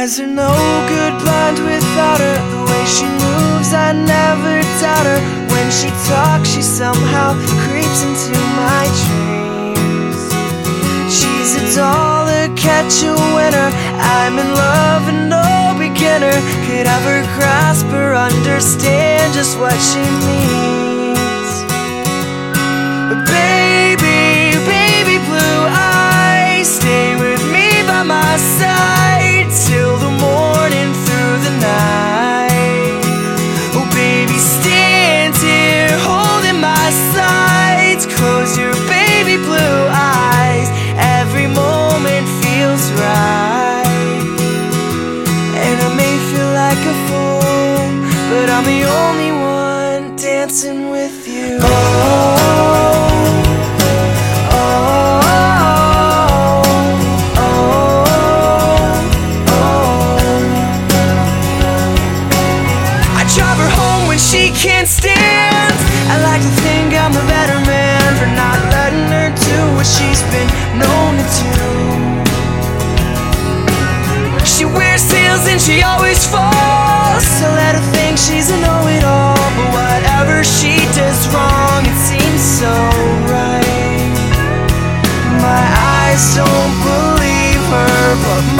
eyes are no good blind without her. The way she moves, I never doubt her. When she talks, she somehow creeps into my dreams. She's a doll, a catch a winner. I'm in love and no beginner could ever grasp or understand just what she means. dancing with you. Oh. she can't stand. I like to think I'm a better man for not letting her do what she's been known to do. She wears heels and she always falls. So let her. just don't believe her, but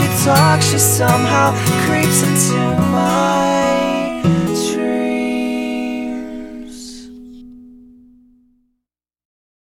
she talks, she somehow creeps into my